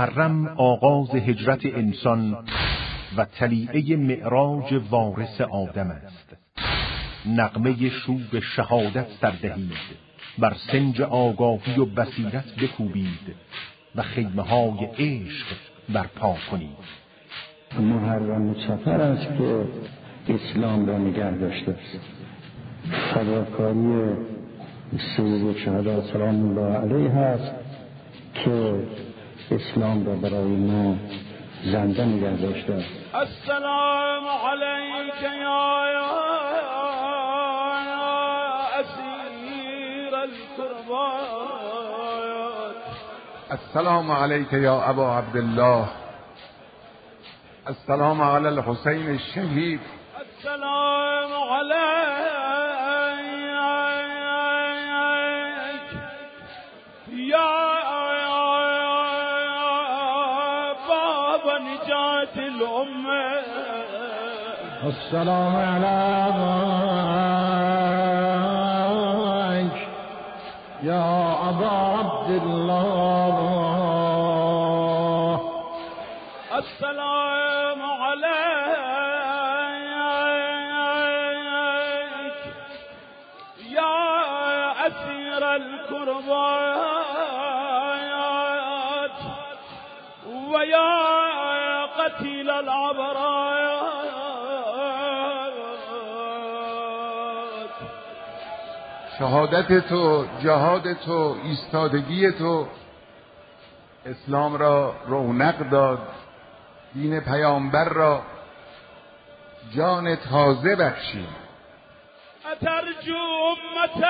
محرم آغاز هجرت انسان و تلیعه معراج وارث آدم است. نقمه شوق شهادت سردهید بر سنج آگاهی و بصیرت بکوبید و خیمه های عشق برپا کنید. محرم سفر است که اسلام را نگه داشته است فداکاری سید شهدا سلام الله علیه است که اسلام را برای ما زنده نگه داشته. است السلام علیک یا اسیر القربان. السلام علیک یا ابا عبدالله. السلام علی الحسین الشهید. السلام علیک السلام على ماك يا أبا عبد الله. شهادت تو جهاد تو ایستادگی تو. اسلام را رونق داد دین پیامبر را. جان تازه بخشید أترجو أمة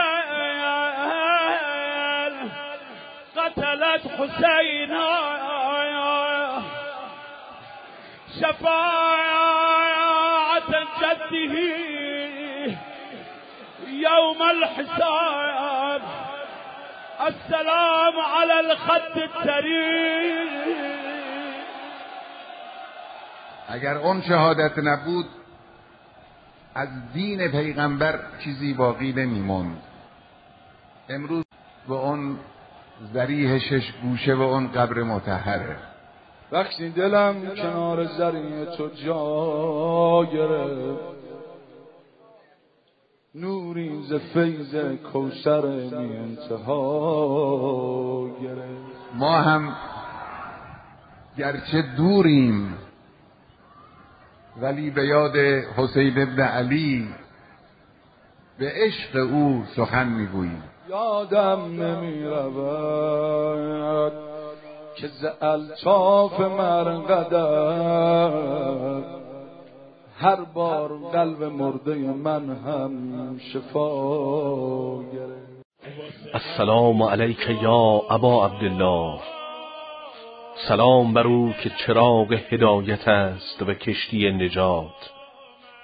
قتلت حسينا شفاعة جده يوم الحساب. السلام على الخد التريم اگر اون شهادت نبود از دین پیغمبر چیزی باقی نمیموند امروز به اون ذریح شش گوشه و اون قبر متحره وقتی دلم کنار زرین تو جا گرفت. نوری ز فیض کوسر می انتها گرفت. ما هم گرچه دوریم ولی به یاد حسین ابن علی به عشق او سخن می‌گوییم. یادم نمی رود که ز الطاف مرقدر هر بار قلب مرده من هم شفا گرفت. السلام علیک یا ابا عبدالله. سلام بر او که چراغ هدایت است و کشتی نجات.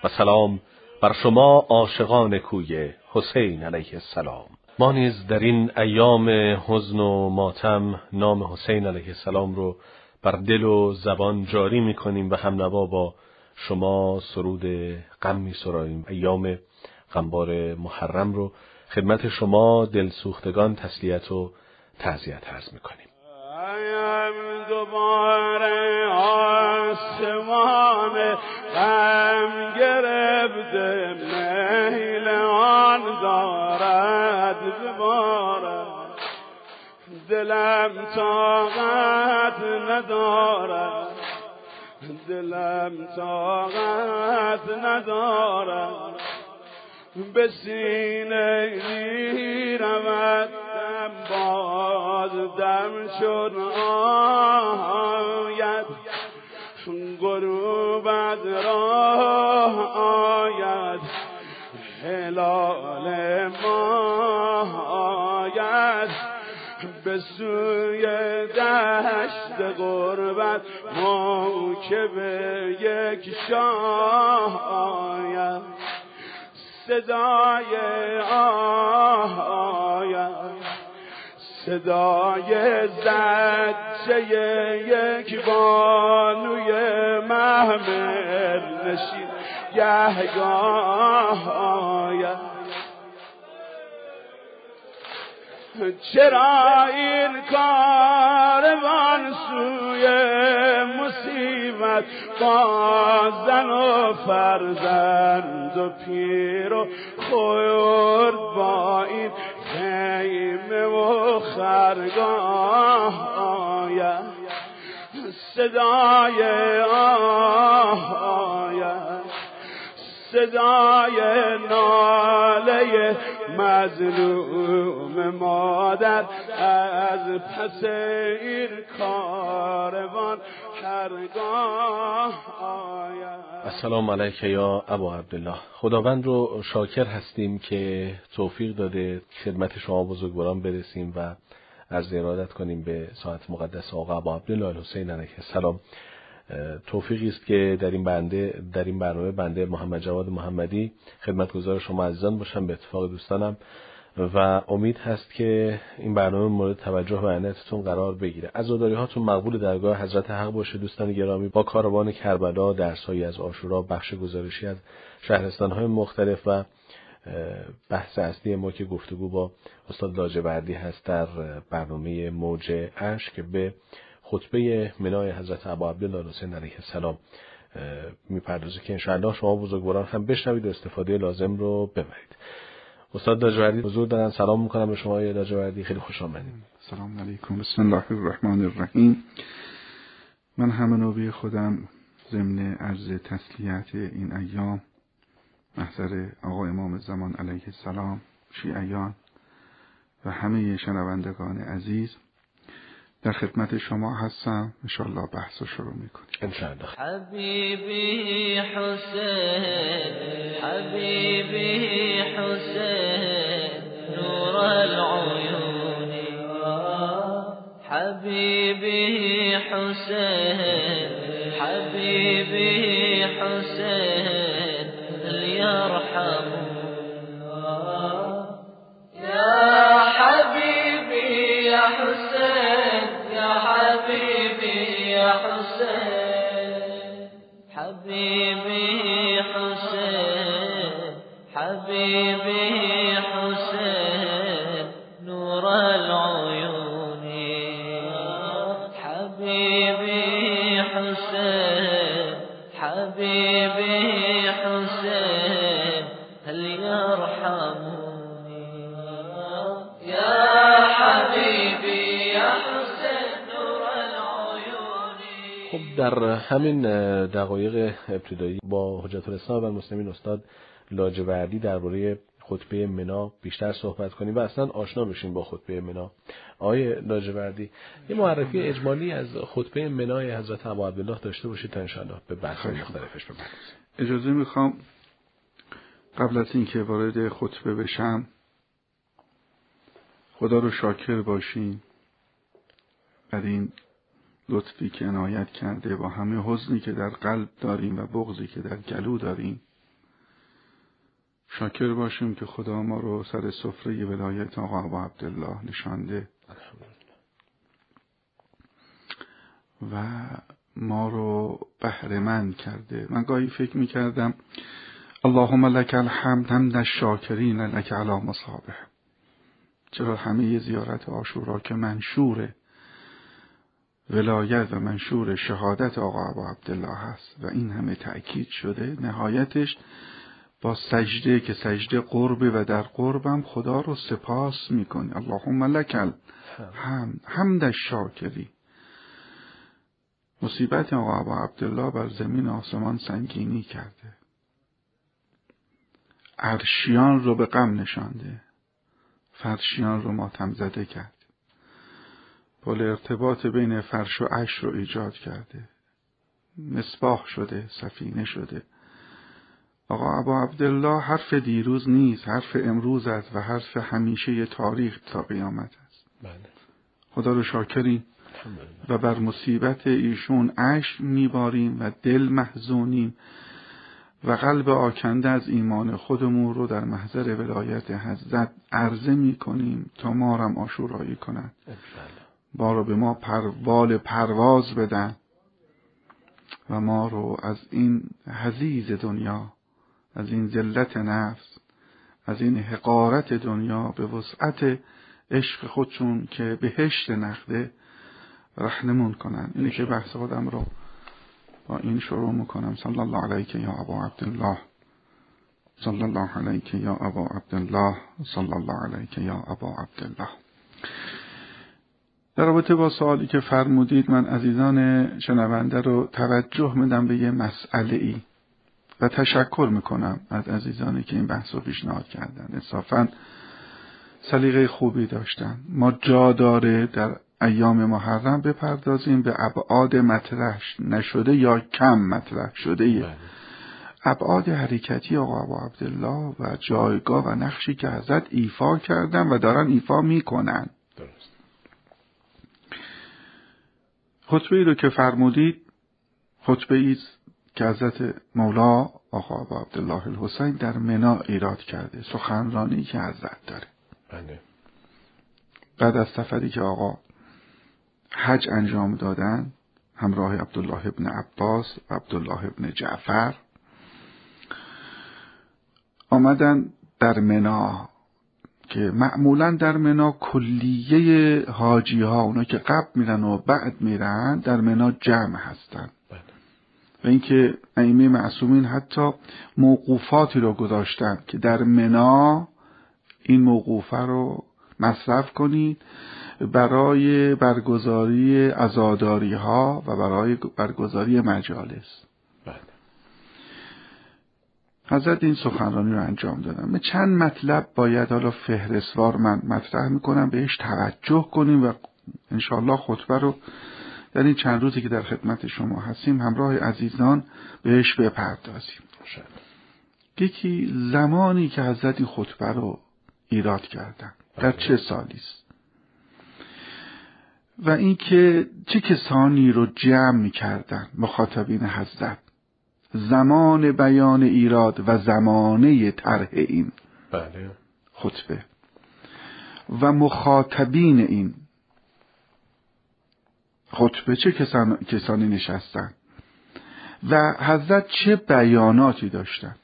و سلام بر شما عاشقان کوی حسین علیه السلام. ما نیز در این ایام حزن و ماتم نام حسین علیه السلام رو بر دل و زبان جاری می کنیم و هم نوا با شما سرود غم می سراییم. ایام غمبار محرم رو خدمت شما دلسوختگان تسلیت و تعذیت عرض می کنیم دوباره آسمان غم گرفته میل آن دارد ببارد دلم طاقت ندارد. دلم طاقت ندارد به سینه می رود دم باز دم شد. آید غروبت راه آید هلال ما آید به سوی دشت غربت موکب یک شاه آید. صدای آید. صدای زجه یک بانوی محمل نشین. گهگاه چرا این کاروان سوی مصیبت با زن و فرزند و پیر و خورد با این خیمه و خرگاه آید. صدای آید. صدای ناله مظلوم مادر از پس این کاروان هرگاه آید. السلام علیک یا ابا عبدالله. خداوند رو شاکر هستیم که توفیق داده خدمت شما بزرگواران برسیم و از ارادت کنیم به ساعت مقدس آقا ابا عبدالله الحسین علیه السلام. توفیقی است که در این بنده در این برنامه بنده محمد جواد محمدی خدمتگزار شما عزیزان باشم به اتفاق دوستانم. و امید هست که این برنامه مورد توجه و عنایتتون قرار بگیره. عزاداری هاتون مقبول درگاه حضرت حق باشه دوستان گرامی. با کاروان کربلا درسهایی از آشورا بخش گزارشی از شهرستان های مختلف و بحث اصلی ما که گفتگو با استاد لاجوردی هست در برنامه موج عشق که به خطبه منای حضرت ابا عبدالله حسین علیه السلام می‌پردازه که انشاءالله شما بزرگواران هم بشنوید و استفاده لازم رو ببرید. استاد لاجوردی حضور دارن. سلام می‌کنم به شما لاجوردی خیلی خوش آمدید. سلام علیکم. بسم الله الرحمن الرحیم. من همه نوبی خودم ضمن عرض تسلیت این ایام محضر آقا امام زمان علیه السلام شیعیان و همه شنوندگان عزیز در خدمت شما هستم. انشاءالله بحث رو شروع می‌کنیم. انشاءالله. حبیبی حسین حبیبی حسین نور العیون. حبیبی حسین حبیبی همین دقایق ابتدایی با حجت الاسلام و المسلمین استاد لاجوردی درباره خطبه منا بیشتر صحبت کنیم و اصلا آشنا بشیم با خطبه منا. آقای لاجوردی یه معرفی اجمالی از خطبه منای حضرت ابا عبدالله داشته باشید تا انشاءالله به بحث مختلفش بپردازیم. اجازه می‌خوام قبل از اینکه وارد خطبه بشم خدا رو شاکر باشیم بر این لطفی که عنایت کرده با همه حزنی که در قلب داریم و بغضی که در گلو داریم. شاکر باشیم که خدا ما رو سر سفره ولایت آقا ابا عبدالله نشانده. و ما رو بهرهمند کرده. من گاهی فکر می‌کردم اللهم لك الحمد حمد الشاکرین لك علی مصابه. چرا همه زیارت آشورا که منشور ولایت و منشور شهادت آقا ابا عبدالله هست و این همه تأکید شده. نهایتش با سجده که سجده قربه و در قربم خدا رو سپاس می‌کنی اللهم لك الحمد. حمد الشاکری. مصیبت آقا ابا عبدالله بر زمین آسمان سنگینی کرده. عرشیان رو به غم نشانده. فرشیان رو ماتم زده کرد. پل ارتباط بین فرش و عش رو ایجاد کرده. مصباح شده سفینه شده. آقا ابا عبدالله حرف دیروز نیست حرف امروز است و حرف همیشه تاریخ تا قیامت است. بله. خدا رو شاکریم. و بر مصیبت ایشون عشق میباریم و دل محزونیم و قلب آکنده از ایمان خودمون رو در محضر ولایت حضرت عرضه می‌کنیم تا ما رم آشورایی کنند. ما رو به ما پروال پرواز بدن و ما رو از این حزیز دنیا از این ذلت نفس از این حقارت دنیا به وسعت عشق خودشون که بهشت نخده رحنمون کنن. اینه که بحث خودم رو با این شروع می‌کنم. صلی الله علیک یا ابا عبدالله. صلی الله علیک یا ابا عبدالله. صلی الله علیک یا ابا عبدالله. در رابطه با سوالی که فرمودید من عزیزان شنونده رو توجه میدم به یه مسئله ای و تشکر می‌کنم از عزیزانی که این بحث رو پیشنهاد کردن. انصافا سلیقه خوبی داشتن. ما جا داره در ایام محرم بپردازیم به ابعاد مطرح نشده یا کم مطرح شده بله. ابعاد حرکتی آقا ابو عبدالله و جایگاه و نقشی که حضرت ایفا کردن و دارن ایفا می‌کنن درست خطبه ای رو که فرمودید خطبه ای که حضرت مولا آقا ابو عبدالله الحسین در منا ایراد کرده سخنرانی که حضرت داره. بله. بعد از سفری که آقا حج انجام دادن همراه عبدالله ابن عباس و عبدالله ابن جعفر آمدن در منا که معمولا در منا کلیه حاجی ها اونا که قبل میرن و بعد میرن در منا جمع هستن. بله. و اینکه ائمه معصومین حتی موقوفاتی رو گذاشتن که در منا این موقوفه رو مصرف کنید برای برگزاری عزاداری ها و برای برگزاری مجالس. حضرت این سخنرانی رو انجام دادم. به چند مطلب باید حالا فهرستوار من مطرح می‌کنم بهش توجه کنیم و انشاءالله خطبه رو در این چند روزی که در خدمت شما هستیم همراه عزیزان بهش بپردازیم. یکی زمانی که حضرت این خطبه رو ایراد کردن در چه سالی است؟ و اینکه چه کسانی رو جمع کردن مخاطبین حضرت؟ زمان بیان ایراد و زمانه طرح این. بله. خطبه. و مخاطبین این. خطبه چه کسان... کسانی نشستن؟ و حضرت چه بیاناتی داشتن؟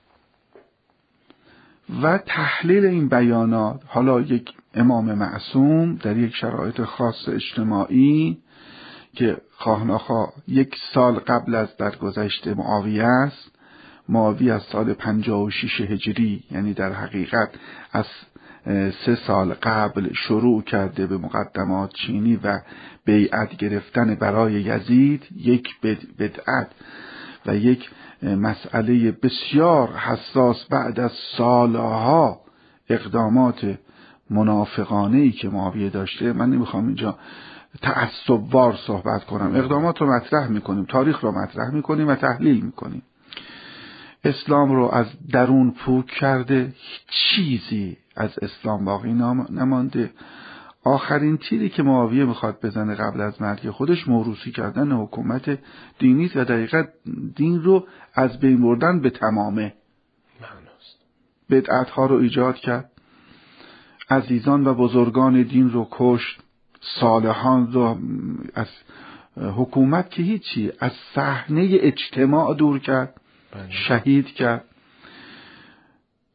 و تحلیل این بیانات حالا یک امام معصوم در یک شرایط خاص اجتماعی که خواه یک سال قبل از درگذشت معاویه است. معاویه از سال 56 هجری یعنی در حقیقت از سه سال قبل شروع کرده به مقدمات چینی و بیعت گرفتن برای یزید یک بدعت و یک مسئله بسیار حساس بعد از سالها اقدامات منافقانه ای که معاویه داشته. من نمی‌خوام اینجا تعصبوار صحبت کنم. اقدامات رو مطرح می‌کنیم تاریخ رو مطرح می‌کنیم و تحلیل می‌کنیم. اسلام رو از درون پوک کرده چیزی از اسلام باقی نمانده. آخرین تیری که معاویه می‌خواد بزنه قبل از مرگ خودش موروسی کردن حکومت دینی و دقیقا دین رو از بین بردن به تمامه بدعت ها رو ایجاد کرد. عزیزان و بزرگان دین رو کشت. صالحان رو از حکومت که هیچی از صحنه اجتماع دور کرد بله. شهید کرد.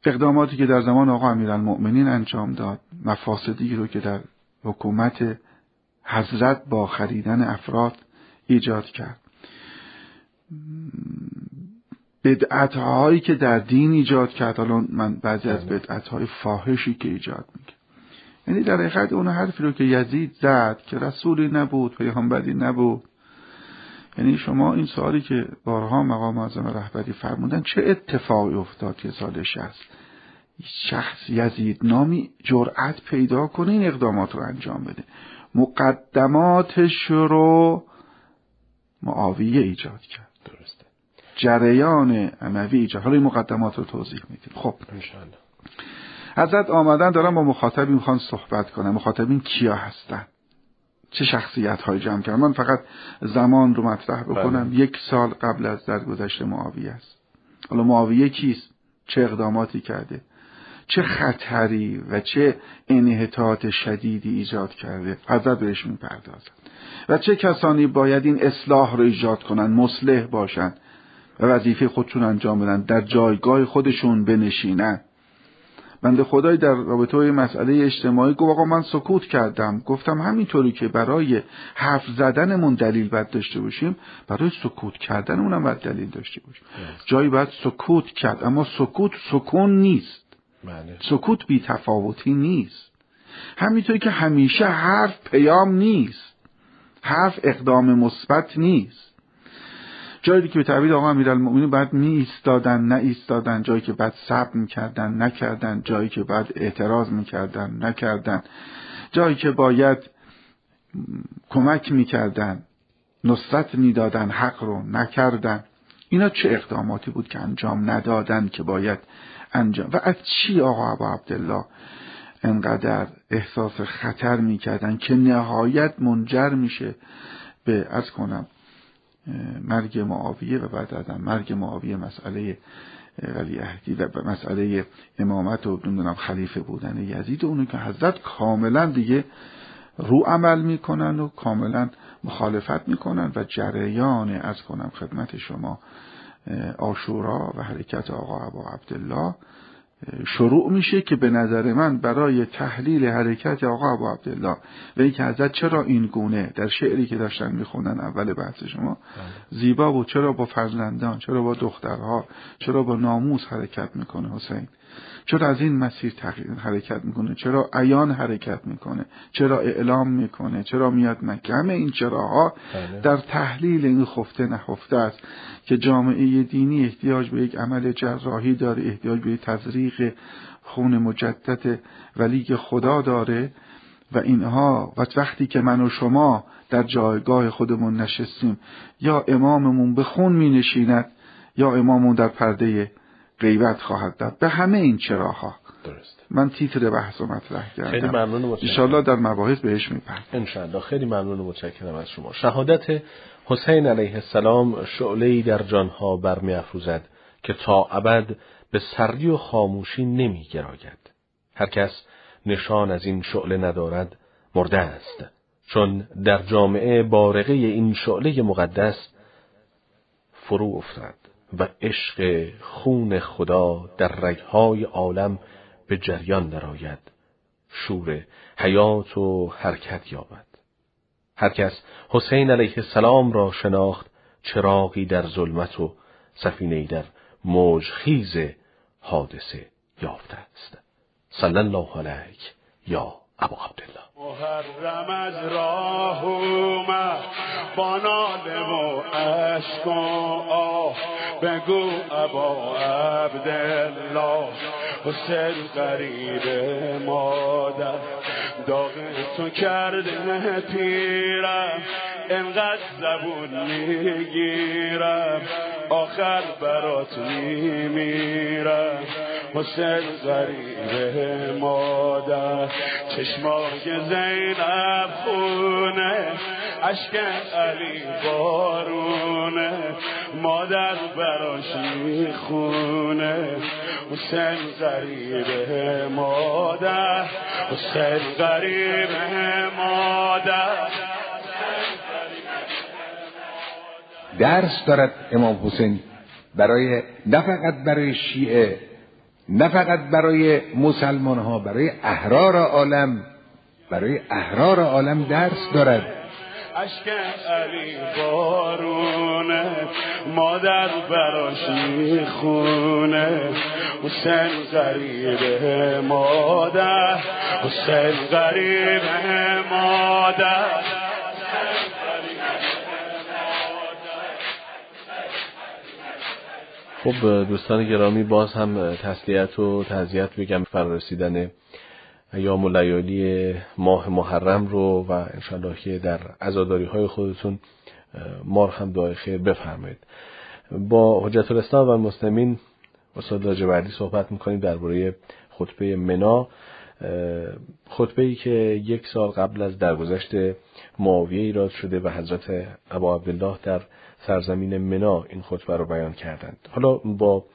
اقداماتی که در زمان آقا امیرالمؤمنین انجام داد مفاسدی رو که در حکومت حضرت با خریدن افراد ایجاد کرد. بدعت هایی که در دین ایجاد کرد حالا من بعضی از بدعت های فاحشی که ایجاد می‌کرد. یعنی در حقیقت اون حرفی رو که یزید زد که رسولی نبود پیامبری نبود. یعنی شما این سوالی که بارها مقام اعظم رهبری فرمودن چه اتفاقی افتاد که سال شخص شخص یزید نامی جرأت پیدا کنه این اقدامات رو انجام بده. مقدماتش رو معاویه ایجاد کرد. درسته. جریان اموی ایجاد. حالا این مقدمات رو توضیح میدیم. خب. انشاءالله. حضرت آمدن دارن با مخاطبی می‌خوان صحبت کنن مخاطبین کیا هستن؟ چه شخصیت های جمع کردن؟ من فقط زمان رو مطرح بکنم. بله. یک سال قبل از درگذشت معاویه است. حالا معاویه کیست؟ چه اقداماتی کرده؟ چه خطری و چه انحطاط شدیدی ایجاد کرده؟ حضرت بهش می‌پردازن و چه کسانی باید این اصلاح رو ایجاد کنن؟ مصلح باشن. و وظیفه خودشون انجام بدن. در جایگاه خودشون بنشینن. بنده خدای در رابطه با مسئله اجتماعی گفت آقا من سکوت کردم. گفتم همینطوری که برای حرف زدنمون دلیل باید داشته باشیم برای سکوت کردنمون هم باید دلیل داشته باشیم. جایی باید سکوت کرد اما سکوت سکون نیست. بله. سکوت بی تفاوتی نیست. همینطوری که همیشه حرف پیام نیست. حرف اقدام مثبت نیست. جایی که به تعبیر آقا امیرالمؤمنین بعد می ایستادن نه ایستادن جایی که بعد صبر می‌کردن نکردن جایی که بعد اعتراض می‌کردن نکردن جایی که باید کمک می‌کردن نصرت می‌دادن حق رو نکردن. اینا چه اقداماتی بود که انجام ندادن که باید انجام؟ و از چی آقا ابا عبدالله انقدر احساس خطر می‌کردن که نهایت منجر میشه به از کنم مرگ معاویه و بعد از مرگ معاویه مسئله ولی عهدی و مسئله امامت و نمی‌دونم خلیفه بودن یزید اونو که حضرت کاملا دیگه رو عمل می‌کنن و کاملا مخالفت می‌کنن و جریان از کنم خدمت شما آشورا و حرکت آقا ابا عبدالله شروع میشه که به نظر من برای تحلیل حرکت آقا ابو عبدالله و اینکه حضرت چرا این گونه در شعری که داشتن میخوندن اول بحث شما زیبا بود چرا با فرزندان چرا با دخترها چرا با ناموس حرکت می‌کنه حسین؟ چرا از این مسیر حرکت می‌کنه؟ چرا عیان حرکت می‌کنه؟ چرا اعلام می‌کنه؟ چرا میاد مکه همه این چراها؟ بله. در تحلیل این خفته نخفته است که جامعه دینی احتیاج به یک عمل جراحی داره احتیاج به یک تزریق خون مجدد ولی خدا داره و اینها و وقتی که من و شما در جایگاه خودمون نشستیم یا اماممون به خون می نشیند یا اماممون در پرده غیبت خواهد داد. به همه این چراها درست. من تیتر بحث و مطرح کردم. خیلی ممنون و متشکرم. در مباحث بهش میپرد انشاءالله. خیلی ممنون و متشکرم از شما. شهادت حسین علیه السلام شعله‌ای در جانها برمیافروزد که تا ابد به سردی و خاموشی نمیگراید. هر کس نشان از این شعله ندارد مرده است. چون در جامعه بارقه این شعله مقدس فرو افتاد و عشق خون خدا در رگهای عالم به جریان درآید. شور حیات و حرکت یابد. هر کس حسین علیه السلام را شناخت چراغی در ظلمت و سفینه‌ای در موجخیز حادثه یافته است. صلی الله علیک یا ابو عبدالله. محرم از راه اومد با ناله و عشق و آه. بگو ابا عبدالله حسین قریب مادر. داغ تو کرده پیرم انقدر زبون می‌گیرم. آخر برات میمیرم. حسین غریب مادر. چشمای زینب خونه. اشک علی بارونه. مادر براش می‌خونه. حسین غریب مادر. حسین غریب مادر. درس دارد امام حسین. برای نه فقط برای شیعه نه فقط برای مسلمان ها برای احرار عالم برای احرار عالم درس دارد. اشک علی بارونه مادر براش می‌خونه. حسین غریب مادر حسین غریب مادر. خب دوستان گرامی باز هم تسلیت و تعذیت بگم فرارسیدن ایام و لیالی ماه محرم رو و انشالله که در عزاداری های خودتون مار هم دعای خیر بفرمایید. با حجت الاسلام و المسلمین استاد لاجوردی صحبت می‌کنیم درباره خطبه منا. خطبه ای که یک سال قبل از درگذشت معاویه ایراد شده و حضرت ابا عبدالله در سرزمین منا این خطبه رو بیان کردند. حالا با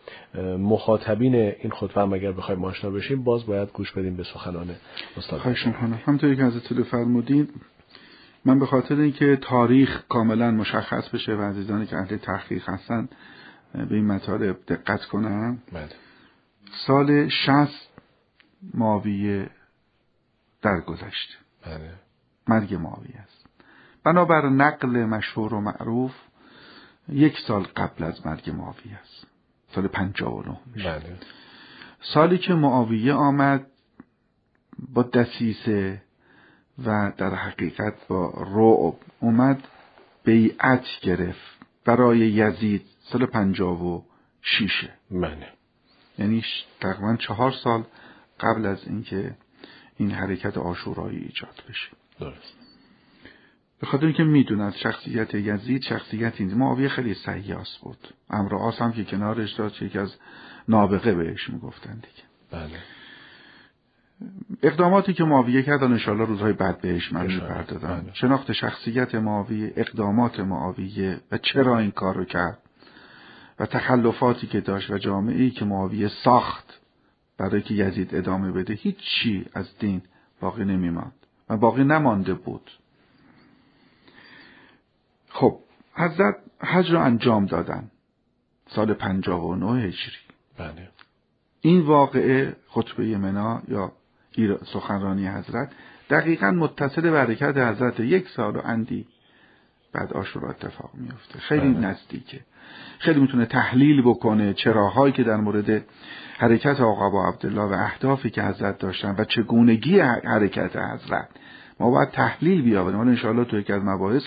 مخاطبین این خطبه هم اگر بخوایم آشنا بشیم باز باید گوش بدیم به سخنان استاد. خواهش می‌کنم. همطوری که حضرت فرمودید من به خاطر اینکه تاریخ کاملا مشخص بشه و عزیزانی که اهل تحقیق هستن به این مطالب دقت کنم. بله. سال 60 معاویه درگذشته بله. مرگ معاویه است. بنابر نقل مشهور و معروف یک سال قبل از مرگ معاویه است. سال 59 میشه بله. سالی که معاویه آمد با دسیسه و در حقیقت با رعب اومد بیعت گرفت برای یزید سال پنجاب و شیشه. بله. یعنی تقریبا چهار سال قبل از اینکه این حرکت آشورایی ایجاد بشه. درست. به خاطر اینکه می‌دونن شخصیت یزید شخصیتی نیست معاویه خیلی سیاس بود. امر آس هم که کنارش داشت یکی از نابغه بهش می‌گفتن دیگه. بله. اقداماتی که معاویه کرد انشاءالله روزهای بعد بهش انشاءالله. می‌پردازم. بله. شناخت شخصیت معاویه اقدامات معاویه و چرا این کار رو کرد و تخلفاتی که داشت و جامعه‌ای که معاویه ساخت برای که یزید ادامه بده هیچ چی از دین باقی نمیماند و باقی نمانده بود. خب حضرت حج رو انجام دادن. سال 59 هجری. بله. این واقعه خطبه منا یا سخنرانی حضرت دقیقا متصل به حرکت حضرت یک سال و اندی بعد آشورا اتفاق میفته خیلی بله. نزدیکه. خیلی می‌تونه تحلیل بکنه چراهایی که در مورد حرکت آقا با عبدالله و اهدافی که حضرت داشتن و چگونگی حرکت حضرت ما باید تحلیل بیاوریم حالا انشاءالله تو یکی از مباحث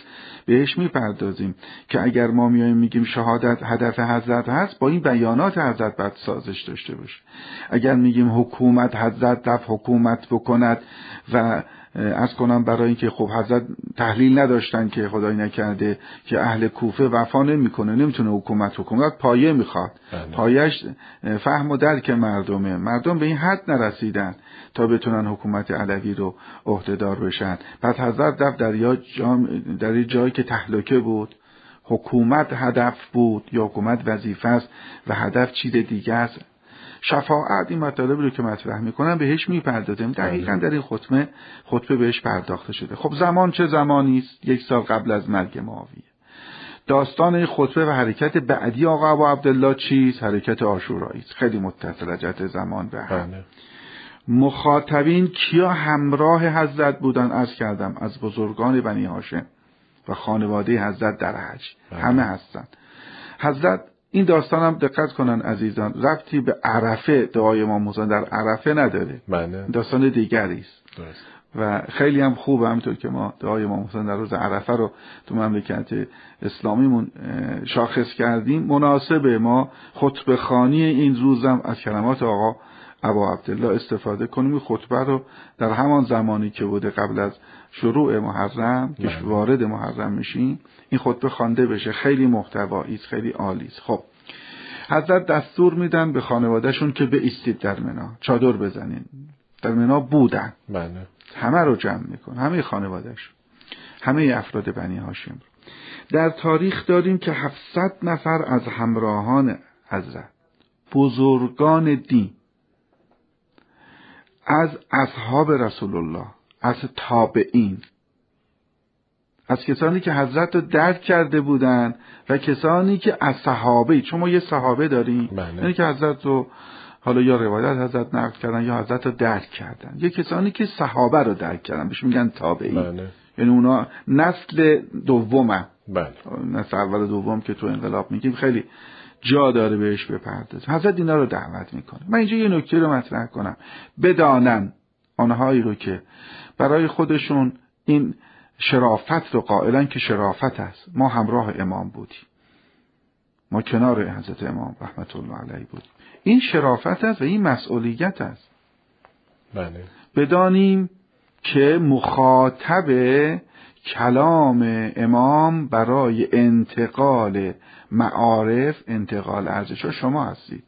بهش می‌پردازیم که اگر ما میایم میگیم شهادت هدف حضرت هست با این بیانات حضرت باید سازش داشته باشه. اگر میگیم حکومت حضرت رفت حکومت بکند و از کنم برای اینکه خب حضرت تحلیل نداشتن که خدای نکرده که اهل کوفه وفا نمی‌کنه نمی‌تونه حکومت حکومت پایه می‌خواد. بله. پایش فهم و درک مردمه. مردم به این حد نرسیدن تا بتونن حکومت علوی رو عهدهدار بشن. پس حضرت رفت در, جام در یه جایی که تهلکه بود. حکومت هدف بود یا حکومت وظیفه است و هدف چیز دیگه است. شفاعت این مطالبی رو که مطرح می‌کنن بهش می‌پردازیم. دقیقا در این خطبه خطبه بهش پرداخته شده. خب زمان چه زمانی است؟ یک سال قبل از مرگ معاویه. داستان این خطبه و حرکت بعدی آقا ابو عبدالله چیست؟ حرکت آشورایی است. خیلی متصل جهت زمان به هم بله. مخاطبین کیا همراه حضرت بودن؟ از کردم از بزرگان بنی هاشم و خانواده حضرت در حج. بله. همه هستن. حضرت این داستان هم دقت کنن عزیزان ربطی به عرفه دعای امام موسی در عرفه نداره. بله. داستان دیگری است. و خیلی هم خوبه همینطور که ما دعای امام حسین در روز عرفه رو تو مملکت اسلامیمون شاخص کردیم. مناسبه ما خطبه خانی این روزم از کلمات آقا ابا عبدالله استفاده کنیم. خطبه رو در همان زمانی که بوده قبل از شروع محرم که بله. وارد محرم میشیم این خطبه خوانده بشه. خیلی محتوایی خیلی عالی است. خب. حضرت دستور میدن به خانوادهشون که بایستید در منا چادر بزنین. در منا بودن. بله. همه رو جمع میکن. همه خانوادهش همه افراد بنی هاشم رو. در تاریخ داریم که 700 نفر از همراهان حضرت. بزرگان دین. از اصحاب رسول الله. از تابعین. از کسانی که حضرت رو درک کرده بودند و کسانی که از صحابه. چون ما یه صحابه داریم بله. یعنی که حضرت رو حالا یا روایت حضرت نقل کردن یا حضرت رو درک کردن. یه کسانی که صحابه رو درک کردن. بهش میگن تابعین. بله. یعنی اونا نسل دومه بله. نسل اول دوم که تو انقلاب میگیم خیلی جا داره بهش بپرداز حضرت اینا رو دعوت می‌کنه. من اینجا یه نکته رو مطرح کنم. بدانن آنهایی رو که برای خودشون این شرافت رو قائلن که شرافت است. ما همراه امام بودیم. ما کنار حضرت امام رحمت الله علیه بودیم. این شرافت است و این مسئولیت است. بله. بدانیم که مخاطب کلام امام برای انتقال معارف انتقال ارزش شما هستید.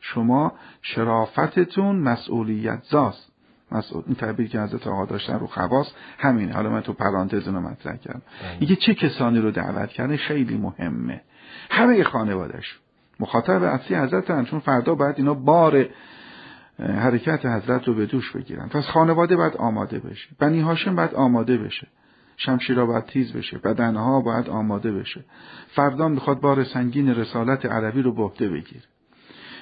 شما شرافتتون مسئولیت زاست. مسئول این تعبیر که حضرت آقا داشتن رو خواص همینه. حالا من تو پرانتز رو مطرح کردم. اینکه چه کسانی رو دعوت کرده خیلی مهمه. همه خانوادش مخاطب اصلی حضرت چون فردا باید اینا بار حرکت حضرت رو به دوش بگیرن. پس خانواده باید آماده بشه. بنی هاشم باید آماده بشه. شمشیرها باید تیز بشه. بدنها باید آماده بشه. فردا می‌خواد بار سنگین رسالت عربی رو به عهده بگیره.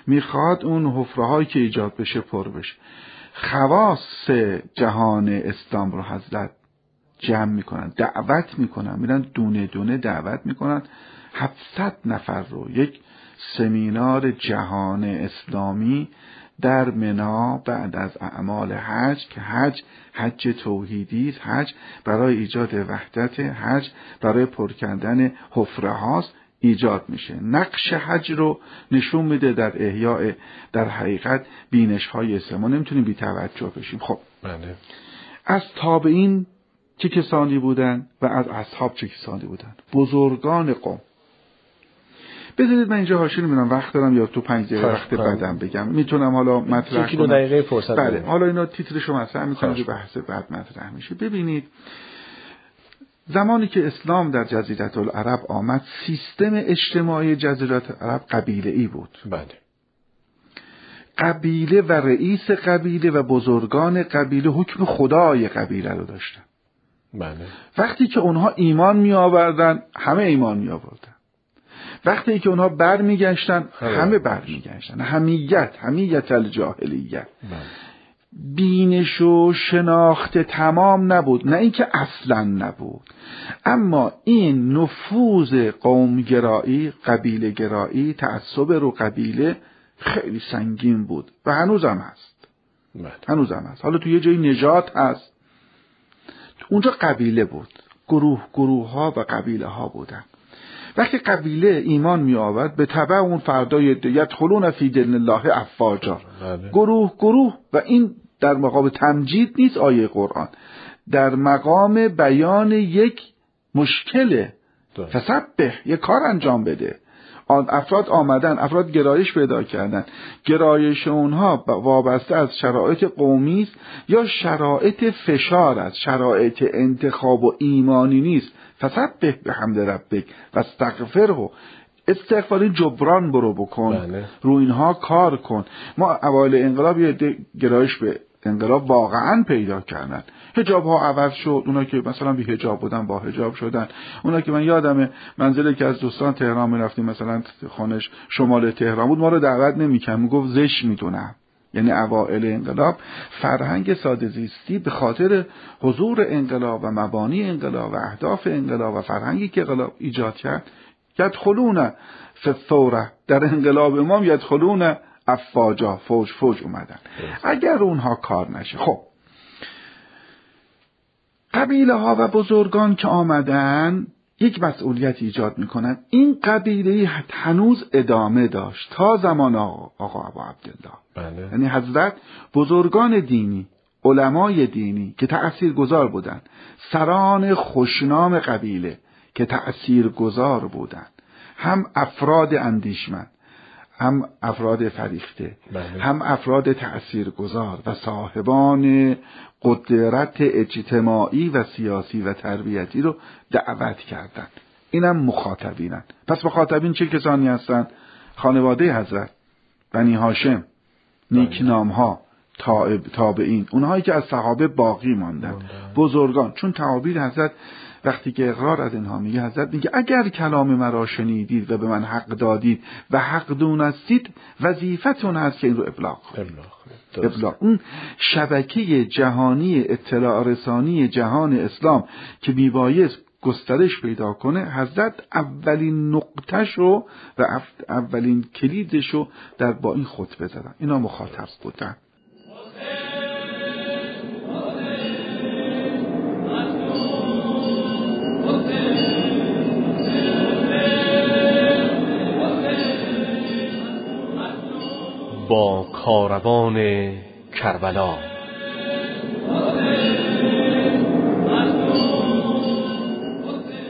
می‌خواد اون حفره که ایجاد بشه پر بشه. خواص جهان اسلام رو حضرت جمع می‌کنن دعوت می‌کنن میرن دونه دونه دعوت می‌کنن. 700 نفر رو یک سمینار جهان اسلامی در منا بعد از اعمال حج که حج حج توحیدی است حج برای ایجاد وحدت حج برای پر کردن حفره هاست. ایجاد میشه. نقش حج رو نشون میده در احیاء در حقیقت بینش های ما نمی‌تونیم بی توجه بشیم. خب. بله. از تابعین چه کسانی بودن و از اصحاب چه کسانی بودن؟ بزرگان قوم. بذارید من اینجا حاشیه نمی‌دونم. وقت دارم یا تو پنج دقیقه خواهش وقت. بعدم بگم. می‌تونم حالا مطرح کنم. دقیقه فرصت بله. حالا اینا تیترشو می‌کنم خواهش که بحث بعد مطرح میشه. ببینید زمانی که اسلام در جزیره العرب آمد سیستم اجتماعی جزیره العرب قبیله ای بود. بله. قبیله و رئیس قبیله و بزرگان قبیله حکم خدای قبیله رو داشتن. بله. وقتی که اونها ایمان می آوردن همه ایمان می آوردن وقتی که اونها بر می گشتن همه همه بر می گشتن همیت همیت الجاهلیت. بله. بینش و شناخت تمام نبود نه اینکه اصلا نبود. اما این نفوذ قومگرایی قبیله گرایی تعصب رو قبیله خیلی سنگین بود و هنوزم هست. بله. هنوزم هست. حالا تو یه جایی نجات هست. اونجا قبیله بود. گروه گروه ها و قبیله ها بودن. وقتی قبیله ایمان می آورد به طبع اون فردای یدخلون فی دین الله افواجا. بله. گروه گروه و این در مقام تمجید نیست آیه قرآن. در مقام بیان یک مشکله. فسبح یک کار انجام بده. آن افراد آمدن افراد گرایش پیدا کردن. گرایش اونها وابسته از شرایط قومی است یا شرایط فشار است. شرایط انتخاب و ایمانی نیست. فسبح به حمد ربک و استغفره. استغفاری جبران برو بکن. بله. رو اینها کار کن. ما اوایل انقلاب یه گرایش به انقلاب واقعا پیدا کردن. هجاب ها عوض شد اونا که مثلا بی هجاب بودن با هجاب شدن. اونا که من یادم منزل که از دوستان تهران می‌رفتیم مثلا خانش شمال تهران بود ما رو دعوت نمی‌کرد. می‌گفت زش می‌دونم یعنی اوائل انقلاب فرهنگ ساده زیستی به خاطر حضور انقلاب و مبانی انقلاب و اهداف انقلاب و فرهنگی که انقلاب ایجاد کرد یدخلون فی الثوره. در انقلاب امام یدخلون افواجا فوج فوج اومدن. اگر اونها کار نشه خب. قبیله ها و بزرگان که آمدن یک مسئولیت ایجاد می‌کنن. این قبیله هنوز ادامه داشت. تا زمان آقا, آقا ابا عبدالله. بله. یعنی حضرت بزرگان دینی علمای دینی که تأثیر گذار بودن. سران خوشنام قبیله که تأثیر گذار بودن. هم افراد اندیشمند. هم افراد فریخته بله. هم افراد تأثیرگذار و صاحبان قدرت اجتماعی و سیاسی و تربیتی رو دعوت کردند اینم مخاطبینن. پس مخاطبین چه کسانی هستند خانواده حضرت بنی هاشم نیکنام ها تابع تابعین اونهایی که از صحابه باقی ماندن. بزرگان. چون تعابیر حضرت وقتی که اقرار از اینها میگه حضرت میگه اگر کلام مرا شنیدید و به من حق دادید و حق دونستید وظیفتون هست که این رو ابلاغ کنید. ابلاغ اون شبکه جهانی اطلاع رسانی جهان اسلام که میبایست گسترش پیدا کنه حضرت اولین نقطش رو و اولین کلیدش رو در با این خطبه زدن. اینا مخاطب بودن. با کاروان کربلا.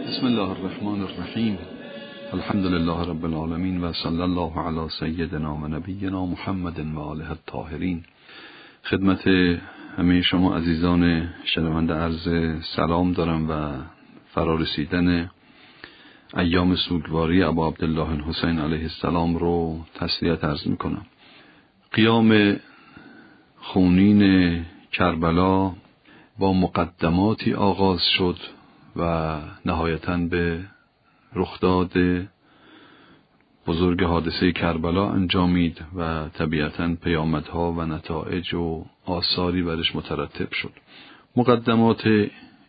بسم الله الرحمن الرحیم. الحمد لله رب العالمین و صلی الله علی سیدنا و نبینا محمد و آله الطاهرین. خدمت همه شما عزیزان شنونده عرض سلام دارم و فرارسیدن ایام سوگواری ابا عبدالله حسین علیه السلام رو تسلیت عرض می‌کنم. قیام خونین کربلا با مقدماتی آغاز شد و نهایتا به رخداد بزرگ حادثه کربلا انجامید و طبیعتا پیامدها و نتایج و آثاری برش مترتب شد. مقدمات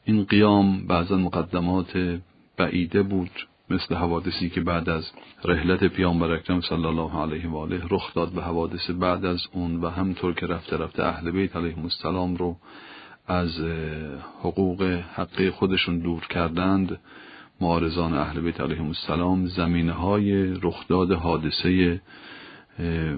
این قیام بعضا مقدمات بعیده بود. مثل حوادثی که بعد از رحلت پیامبر اکرم صلی الله علیه و آله رخ داد به حوادث بعد از اون و همطور که رفته رفته اهل بیت علیهم السلام رو از حقوق حقی خودشون دور کردند معارضان اهل بیت علیهم السلام زمینه های رخداد حادثه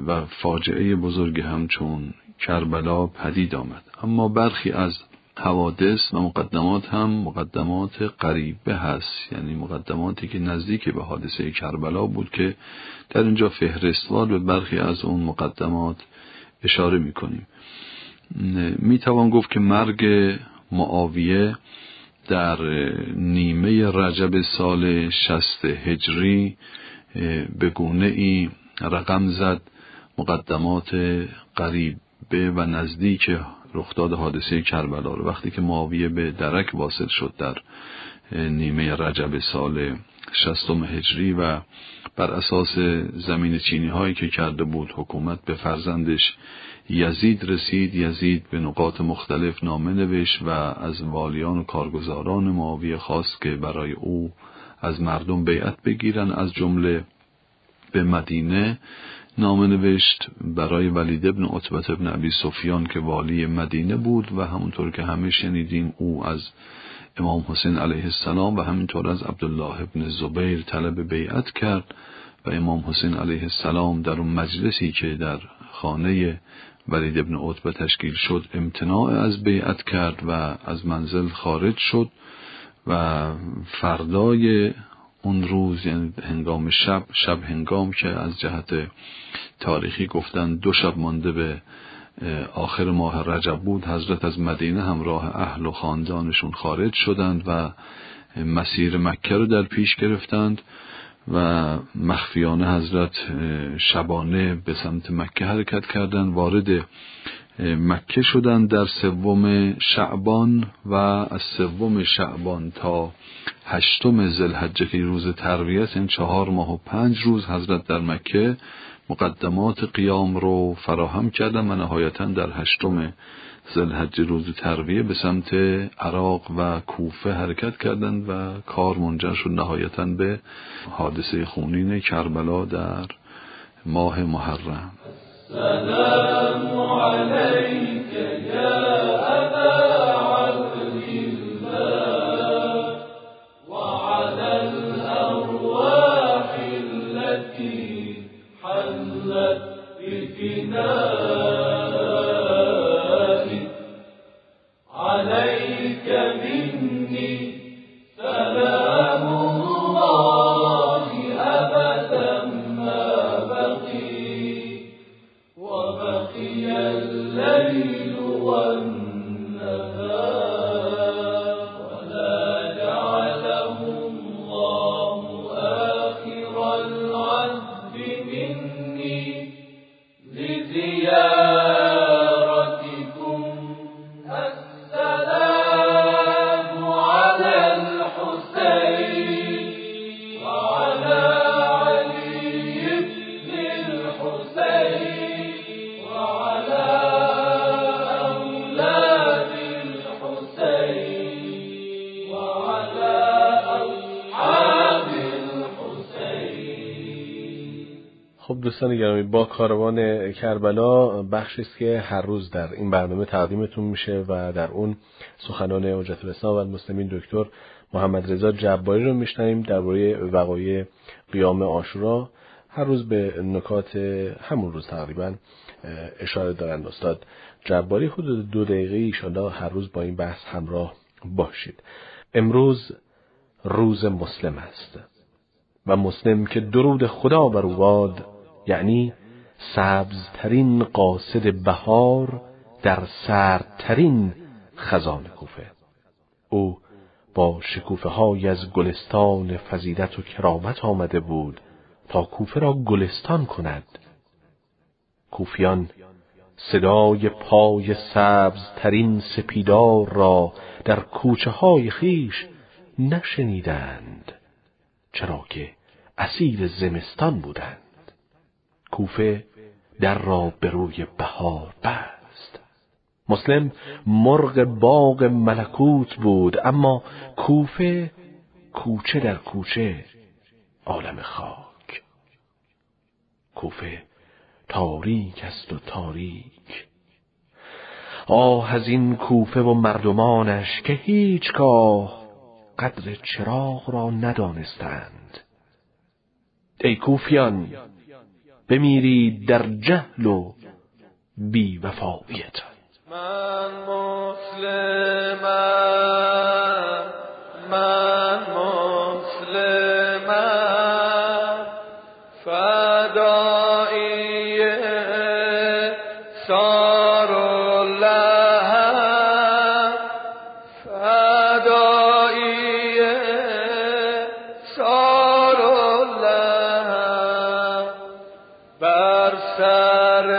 و فاجعه بزرگ همچون کربلا پدید آمد. اما برخی از حوادث و مقدمات هم مقدمات قریبه هست. یعنی مقدماتی که نزدیک به حادثه کربلا بود که در اینجا فهرستوار به برخی از اون مقدمات اشاره می‌کنیم. می‌توان گفت که مرگ معاویه در نیمه رجب سال شست هجری به گونه ای رقم زد. مقدمات قریبه و نزدیک رخداد حادثه کربلا رو. وقتی که معاویه به درک واصل شد در نیمه رجب سال شستم هجری و بر اساس زمین چینی هایی که کرده بود حکومت به فرزندش یزید رسید یزید به نقاط مختلف نامه نوشت و از والیان و کارگزاران معاویه خواست که برای او از مردم بیعت بگیرن از جمله به مدینه نامه نوشت برای ولید ابن عتبت ابن عبی سفیان که والی مدینه بود و همونطور که همه شنیدیم او از امام حسین علیه السلام و همینطور از عبدالله ابن زبیر طلب بیعت کرد و امام حسین علیه السلام در اون مجلسی که در خانه ولید ابن عتبه تشکیل شد امتناع از بیعت کرد و از منزل خارج شد و فردای اون روز یعنی هنگام شب شب هنگام که از جهت تاریخی گفتن دو شب مانده به آخر ماه رجب بود حضرت از مدینه همراه اهل و خاندانشون خارج شدند و مسیر مکه رو در پیش گرفتند و مخفیانه حضرت شبانه به سمت مکه حرکت کردند وارد مکه شدند در سوم شعبان و از سوم شعبان تا هشتم زلحجه که روز ترویت این چهار ماه و پنج روز حضرت در مکه مقدمات قیام رو فراهم کردن و نهایتا در هشتم زلحجه روز ترویه به سمت عراق و کوفه حرکت کردند و کار منجر شد نهایتا به حادثه خونین کربلا در ماه محرم. سلام عليك يا کربلا بخشی است که هر روز در این برنامه تقدیمتون میشه و در اون سخنان حجت الاسلام و المسلمین دکتر محمد رضا جباری رو میشنویم درباره وقایع قیام آشورا هر روز به نکات همون روز تقریبا اشاره دارند استاد جباری. حدود دو دقیقه ایشالا هر روز با این بحث همراه باشید. امروز روز مسلم است و مسلم که درود خدا بر او باد یعنی سبزترین قاصد بهار در سردترین خزان کوفه. او با شکوفه های از گلستان فضیلت و کرامت آمده بود تا کوفه را گلستان کند. کوفیان صدای پای سبزترین سپیدار را در کوچه های خیش نشنیدند چرا که اسیر زمستان بودند. کوفه در را به روی بهار بست. مسلم مرغ باغ ملکوت بود اما کوفه کوچه در کوچه عالم خاک. کوفه تاریک است و تاریک. آه از این کوفه و مردمانش که هیچگاه قدر چراغ را ندانستند. ای کوفیان بمیرید در جهل و بی وفایتان من مسلمم من بر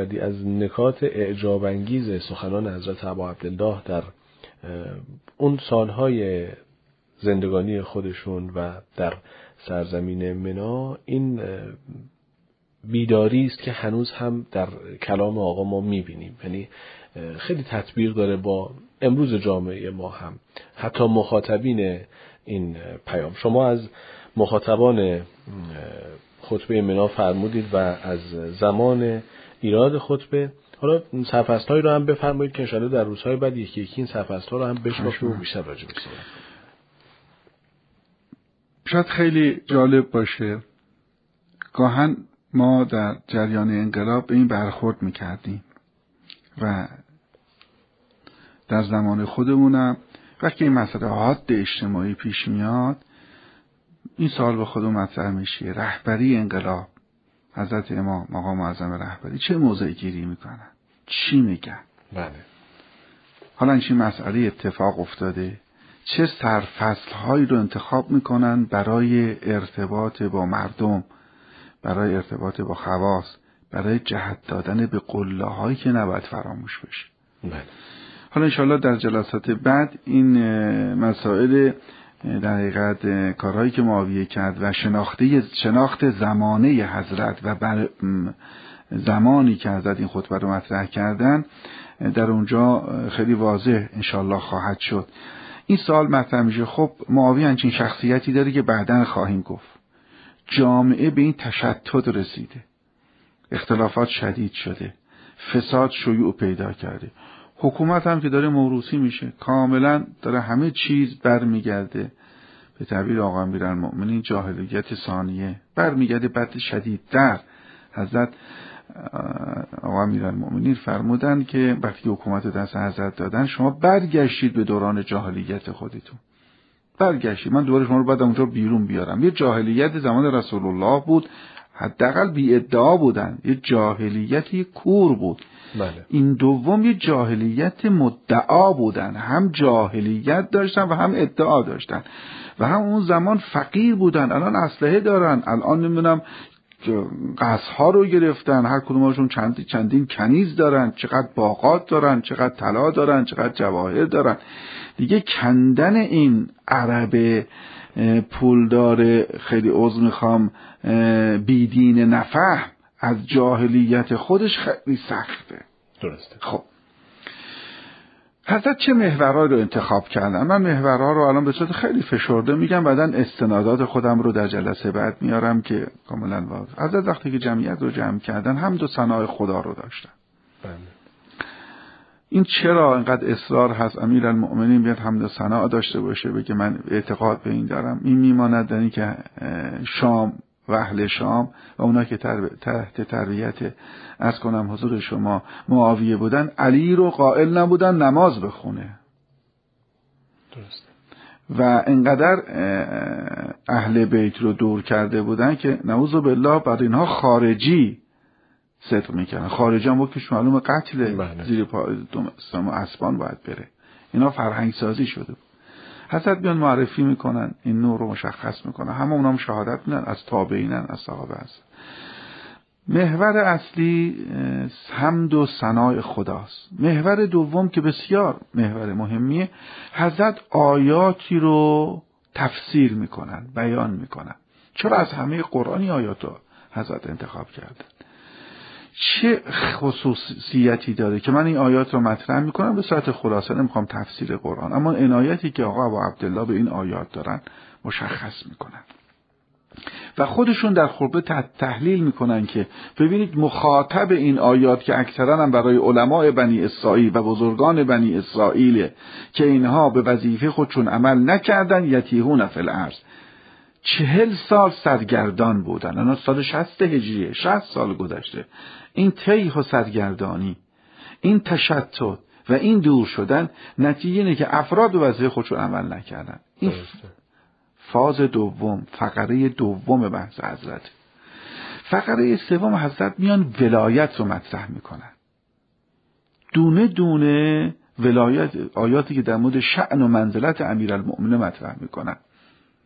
لاجوردی از نکات اعجاب انگیز سخنان حضرت ابا عبدالله در اون سالهای زندگانی خودشون و در سرزمین منا این بیداری است که هنوز هم در کلام آقا ما می‌بینیم. یعنی خیلی تطبیق داره با امروز جامعه ما هم. حتی مخاطبین این پیام. شما از مخاطبان خطبه منا فرمودید و از زمان ایراد خطبه. حالا سرفصل‌هایی رو هم بفرمایید که انشاءالله در روزهای بعد یکی یکی این سرفصل‌ها رو هم بشناسیم. و بیشتر راجع کنیم. شاید خیلی جالب باشه. گاهن ما در جریان انقلاب به این برخورد می‌کردیم و در زمان خودمونم وقتی این مسئله حاد اجتماعی پیش میاد این سال به خودم مطرح میشه. رهبری انقلاب. حضرت امام مقام معظم رهبری چه موضع گیری می‌کنن؟ چی میگن؟ بله. حالا این مسئله اتفاق افتاده؟ چه سرفصل هایی رو انتخاب می‌کنن برای ارتباط با مردم برای ارتباط با خواص برای جهت دادن به قله هایی که نباید فراموش بشه؟ بله. حالا انشاءالله در جلسات بعد این مسائل در حقیقت کارهایی که معاویه کرد و شناخته شناخت زمانه حضرت و بر زمانی که حضرت این خطبه رو مطرح کردن در اونجا خیلی واضح انشاءالله خواهد شد. این سال مطرح میشه. خب معاویه همچین شخصیتی داره که بعدا خواهیم گفت. جامعه به این تشتت رسیده. اختلافات شدید شده. فساد شیوع پیدا کرده. حکومت هم که داره موروسی میشه کاملا داره همه چیز برمیگرده. به تعبیر آقا امیرالمؤمنین جاهلیت ثانیه برمیگرده. بعد شدیدتر حضرت آقا امیرالمؤمنین فرمودن که وقتی حکومت دست حضرت دادن شما برگشتید به دوران جاهلیت خودتون. برگشتید. من دوباره شما رو بعد اونجا بیرون بیارم. یه جاهلیت زمان رسول الله بود. حداقل بی ادعا بودن. یه جاهلیتی کور بود. بله. این دوم یه جاهلیت مدعا بودن. هم جاهلیت داشتن و هم ادعا داشتن. و هم اون زمان فقیر بودن. الان اسلحه دارن. الان نمی‌دونم قصها رو گرفتن. هر کدومشون چند چندین کنیز دارن. چقدر باغات دارن. چقدر طلا دارن. چقدر جواهر دارن. دیگه کندن این عرب پولدار خیلی عضو می‌خوام. بیدین نفهم از جاهلیت خودش خیلی سخته. درسته. خب. حضرت چه محورهایی رو انتخاب کردن؟ من محورها رو الان به صورت خیلی فشرده میگم. بعدا استنادات خودم رو در جلسه بعد میارم که کاملا واضح. حضرت وقتی که جمعیت رو جمع کردن هم دو صنایع خدا رو داشتن. این چرا اینقدر اصرار هست امیر المؤمنین بیاد حمد و ثنا داشته باشه بگه من اعتقاد به این دارم؟ این میماند در که شام و اهل شام و اونا که تحت تربیت از کنم حضور شما معاویه بودن علی رو قائل نبودن نماز بخونه. درست و انقدر اهل بیت رو دور کرده بودن که نعوذ بالله بر اینها خارجی صدق می‌کنن خارجی هم وقتش معلوم قتل بله. زیر پا اسبان باید بره. اینا فرهنگ سازی شده بود. حضرت بیان معرفی می‌کنن این نور رو مشخص می‌کنن. همه اونام شهادت میدن از تابعینن از صحابه هست محور اصلی حمد و ثنای خداست. محور دوم که بسیار محور مهمیه حضرت آیاتی رو تفسیر می‌کنن بیان می‌کنن. چرا از همه قرآنی آیات رو حضرت انتخاب کردن چه خصوصیتی داره که من این آیات رو مطرح می‌کنم؟ به صورت خلاصه نمی‌خوام تفسیر قرآن اما عنایتی که آقا ابو عبدالله به این آیات دارن مشخص می‌کنن. و خودشون در خطبه تحلیل می‌کنن که ببینید مخاطب این آیات که اکثرا هم برای علماء بنی اسرائیل و بزرگان بنی اسرائیل که اینها به وظیفه خودشون عمل نکردن یتیهون فی الارض. چهل سال سرگردان بودن. انا سال شست هجریه شست سال گذشته. این تیه و سرگردانی این تشتت و این دور شدن نتیجه اینه که افراد به وظیفه خودشون عمل نکردن. این فاز دوم فقره دوم بحث حضرت. فقره سوم حضرت میان ولایت رو مطرح می‌کنن. دونه دونه ولایت آیاتی که در مورد شعن و منزلت امیرالمؤمنین مطرح می‌کنن.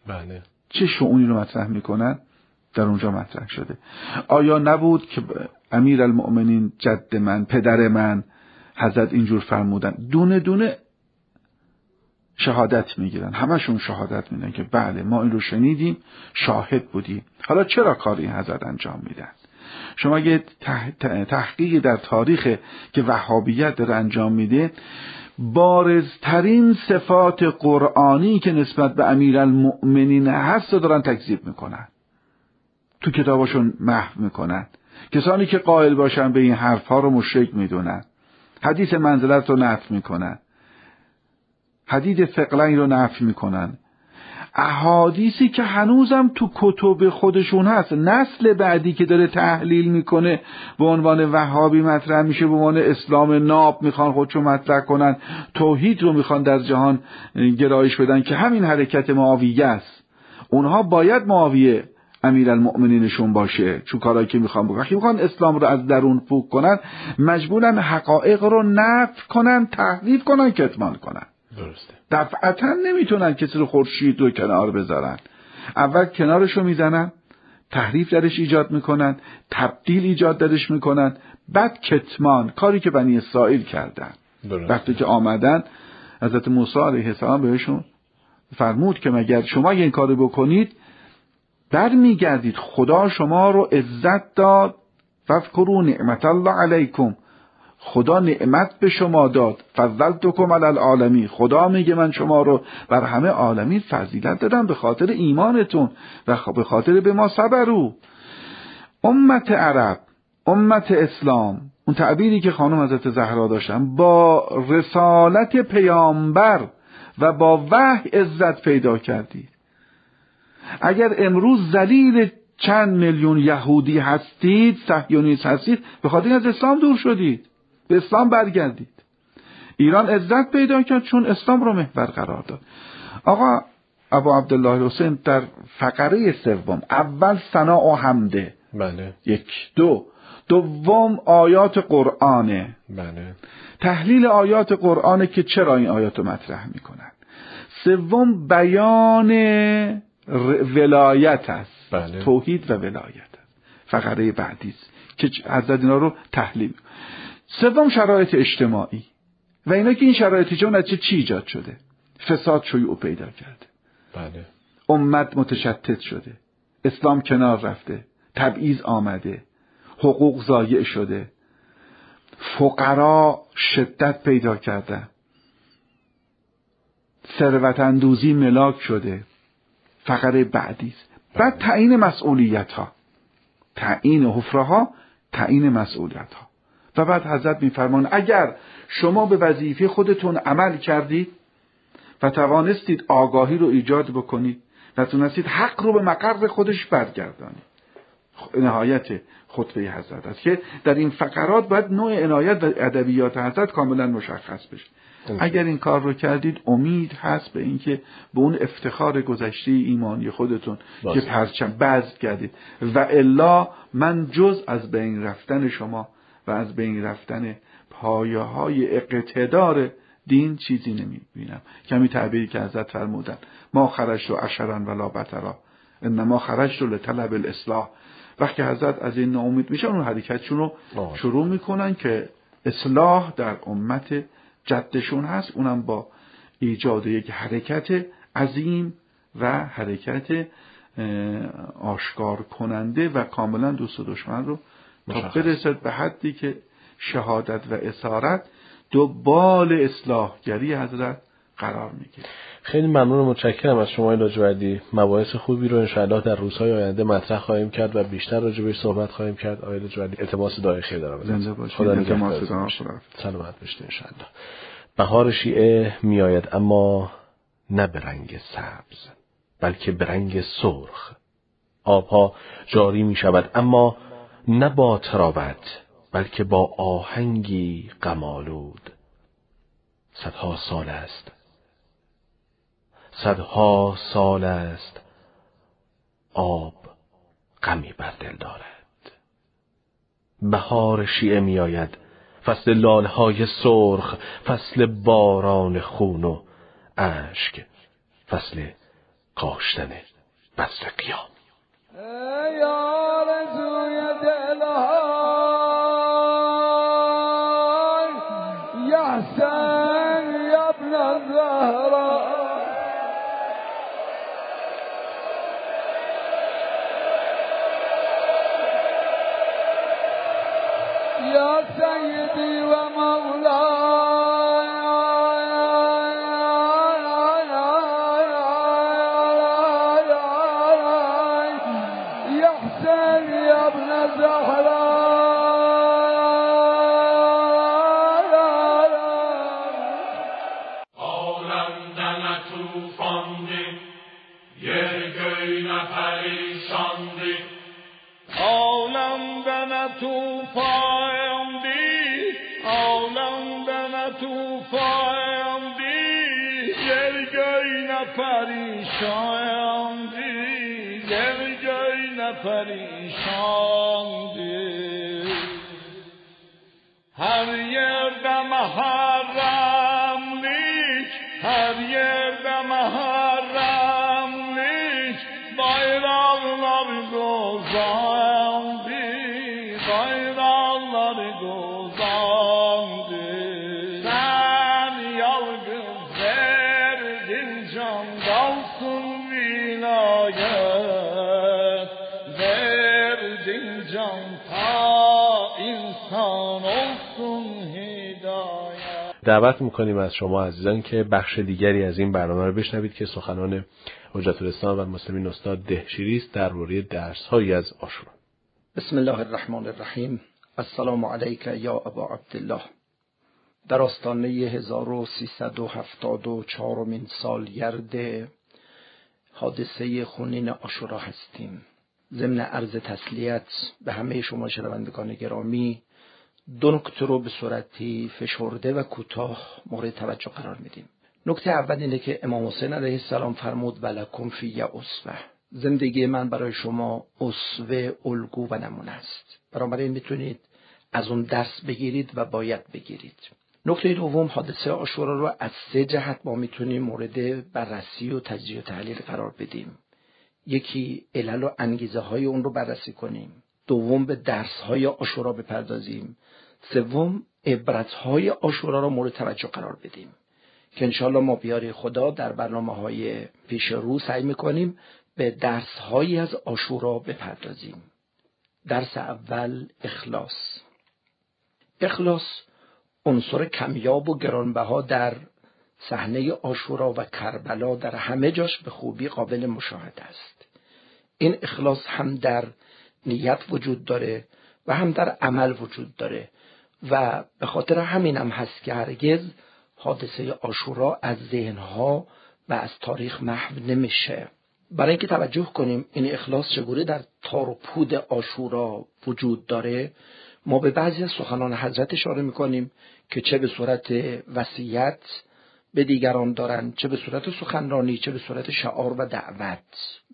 بله. چه شعونی رو مطرح می‌کنن؟ در اونجا مطرح شده. آیا نبود که امیر المؤمنین جد من پدر من حضرت اینجور فرمودن؟ دونه دونه شهادت می‌گیرن. همشون شهادت میدن که بله ما این رو شنیدیم شاهد بودیم. حالا چرا کار این حضرت انجام میدن؟ شما اگه تحقیقی در تاریخ که وهابیت داره انجام میده بارزترین صفات قرآنی که نسبت به امیر المؤمنین هست رو دارن تکذیب می‌کنن. تو کتاباشون محو می‌کنن. کسانی که قائل باشن به این حرفها رو مشرک می‌دونن. حدیث منزلت رو نفی می‌کنن. حدید فقلین رو نفی می‌کنن. احادیثی که هنوزم تو کتب خودشون هست. نسل بعدی که داره تحلیل می‌کنه به عنوان وهابی مطرح میشه به عنوان اسلام ناب می‌خوان خودشون مطرح کنن. توحید رو می‌خوان در جهان گرایش بدن که همین حرکت معاویه است. اونها باید معاویه امیر المؤمنینشون باشه چون کارایی که می‌خوان بکنن. وقتی می‌خوان اسلام رو از درون فوق کنن مجبورن حقایق رو نفی کنن تحریف کنن کتمان کنن. درسته. دفعتا نمی‌تونن کسی رو خورشید رو کنار بذارن. اول کنارشو می‌زنن تحریف درش ایجاد می‌کنن تبدیل ایجاد درش می‌کنن بعد کتمان کاری که بنی اسرائیل کردن. درسته. وقتی که آمدن حضرت موسی علیه السلام بهشون فرمود که مگر شما این کارو بکنید برمیگردید. خدا شما رو عزت داد. فذکروا نعمت الله علیکم. خدا نعمت به شما داد. فضلتکم علی العالمین. خدا میگه من شما رو بر همه عالمین فضیلت دادم به خاطر ایمانتون و به خاطر به ما صبرو امت عرب امت اسلام اون تعبیری که خانم حضرت زهرا داشتن با رسالت پیامبر و با وحی عزت پیدا کردید اگر امروز ذلیل چند میلیون یهودی هستید صهیونیست هستید به خاطر از اسلام دور شدید. به اسلام برگردید. ایران عزت پیدا کرد چون اسلام رو محور قرار داد. آقا ابو عبدالله حسین در فقره سوم اول ثنا و حمده. بله. یک دو. دوم آیات قرآنه. بله. تحلیل آیات قرآنه که چرا این آیات رو مطرح می‌کنن؟ سوم بیان ولایت است. بله. توحید و ولایت است. فقره بعدی است که حضرت اینا رو تحلیل. سوم شرایط اجتماعی. و اینا که این شرایط چون نتیجه چی ایجاد شده؟ فساد شیوع پیدا کرده. بله. امت متشتت شده. اسلام کنار رفته. تبعیض آمده. حقوق ضایع شده. فقرا شدت پیدا کردن. ثروت اندوزی ملاک شده. فقره بعدی است. بعد تعیین مسئولیت ها تعیین حفره ها تعیین مسئولیت ها و بعد حضرت میفرمان اگر شما به وظیفه خودتون عمل کردید و توانستید آگاهی رو ایجاد بکنید و تونستید حق رو به مقر خودش برگردانید. نهایت خطبه حضرت است که در این فقرات باید نوع عنایت و ادبیات حضرت کاملا مشخص بشه. اگر این کار رو کردید امید هست به اینکه به اون افتخار گذشته ایمانی خودتون که پرچم بزد کردید. و الا من جز از بین رفتن شما و از بین رفتن پایه های اقتدار دین چیزی نمی بینم کمی تعبیری که حضرت فرمودن. ما خرجت و اشرن ولا بترا انما خرجت لطلب الاصلاح. وقتی حضرت از این ناامید میشن اون حرکتشون رو شروع می‌کنن که اصلاح در امت جدشون هست. اونم با ایجاد یک حرکت عظیم و حرکت آشکار کننده و کاملا دوست و دشمن رو تا برسد به حدی که شهادت و اسارت دو بال اصلاحگری حضرت قرار می‌گیره خیلی ممنون و متشکرم از شما لاجوردی مباحث خوبی رو انشاءالله در روزهای آینده مطرح خواهیم کرد و بیشتر راجع بهش صحبت خواهیم کرد. آقای لاجوردی التماس دعای خیر دارم خدا نگهدار. سلامت باشید انشاءالله. بهار شیعه میآید اما نه به رنگ سبز بلکه به رنگ سرخ. آبها جاری می شود اما نه با تراوت بلکه با آهنگی غمالود صدها سال است صدها سال است آب غمی بر دل دارد. بهار شیعه میآید فصل لالهای سرخ فصل باران خون و اشک فصل کاشتن بذر قیام. دعوت می‌کنیم از شما عزیزان که بخش دیگری از این برنامه رو بشنوید که سخنان حجت الاسلام و مسلمین استاد دهشیری است درباره درسهایی از آشورا بسم الله الرحمن الرحیم. السلام علیک یا ابا عبدالله. در آستانه 1374 من سالگرد حادثه خونین آشورا هستیم. ضمن عرض تسلیت به همه شما شنوندگان گرامی دو نکته رو به صورتی فشرده و کوتاه مورد توجه قرار میدیم. نکته اول اینه که امام حسین علیه السلام فرمود ولکم فی اسوه زندگی من برای شما اسوه الگو و نمونه است. بنابراین می‌تونید از اون درس بگیرید و باید بگیرید. نکته دوم حادثه آشورا رو از سه جهت ما می‌تونیم مورد بررسی و تجزیه و تحلیل قرار بدیم. یکی علل و انگیزه های اون رو بررسی کنیم. دوم به درس های آشورا بپردازیم. سوم عبرت های آشورا را مورد توجه قرار بدیم. که انشالله ما بیاری خدا در برنامه های پیش رو سعی می‌کنیم به درس هایی از آشورا بپردازیم. درس اول اخلاص. اخلاص عنصر کمیاب و گرانبها در صحنه آشورا و کربلا در همه جاش به خوبی قابل مشاهده است. این اخلاص هم در نیت وجود داره و هم در عمل وجود داره و به خاطر همین هم هست که هرگز حادثه آشورا از ذهنها و از تاریخ محو نمیشه. برای اینکه توجه کنیم این اخلاص چگونه در تار و پود آشورا وجود داره ما به بعضی از سخنان حضرت اشاره می‌کنیم که چه به صورت وصیت به دیگران دارند چه به صورت سخنرانی چه به صورت شعار و دعوت.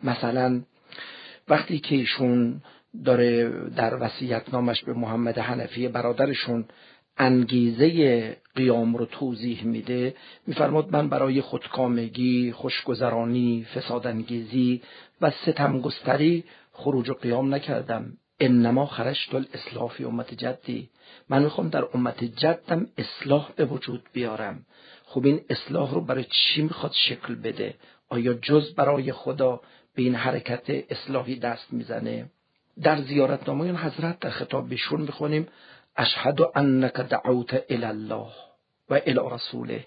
مثلا وقتی که ایشون داره در وصیت نامش به محمد حنفی برادرشون انگیزه قیام رو توضیح میده. میفرماد من برای خودکامگی خوشگذرانی فسادانگیزی و ستمگستری خروج و قیام نکردم. انما خرجت الاصلاح فی امت جدی. من می‌خوام در امت جدم اصلاح به وجود بیارم. خب این اصلاح رو برای چی می‌خواد شکل بده؟ آیا جز برای خدا به این حرکت اصلاحی دست می‌زنه؟ در زیارت نامه حضرت در خطاب بهشون می‌خونیم اشهد انک دعوت الی الله و الی رسوله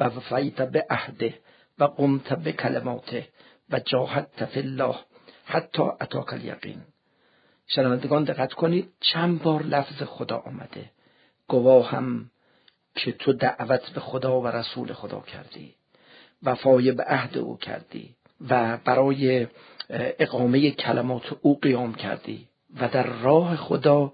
و وفیت به عهده و قمت به کلماته و جاهدت فی الله حتی اتاک الیقین. شنوندگان دقت کنید چند بار لفظ خدا آمده. گواهم که تو دعوت به خدا و رسول خدا کردی وفای به عهد او کردی و برای اقامه کلمات او قیام کردی و در راه خدا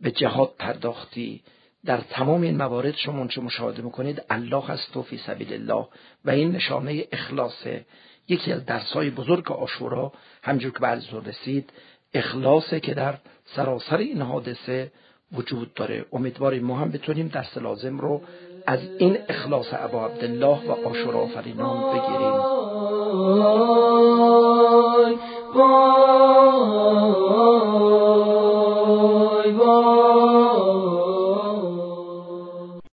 به جهاد پرداختی. در تمام این موارد شما چه مشاهده می‌کنید الله هست تو فی سبیل الله و این نشانه اخلاصه یکی از درسهای بزرگ آشورا. همجور که بعد رسید اخلاصه که در سراسر این حادثه وجود داره. امیدواریم ما هم بتونیم درس لازم رو از این اخلاص ابا عبدالله و آشورا آفرینان بگیریم. قال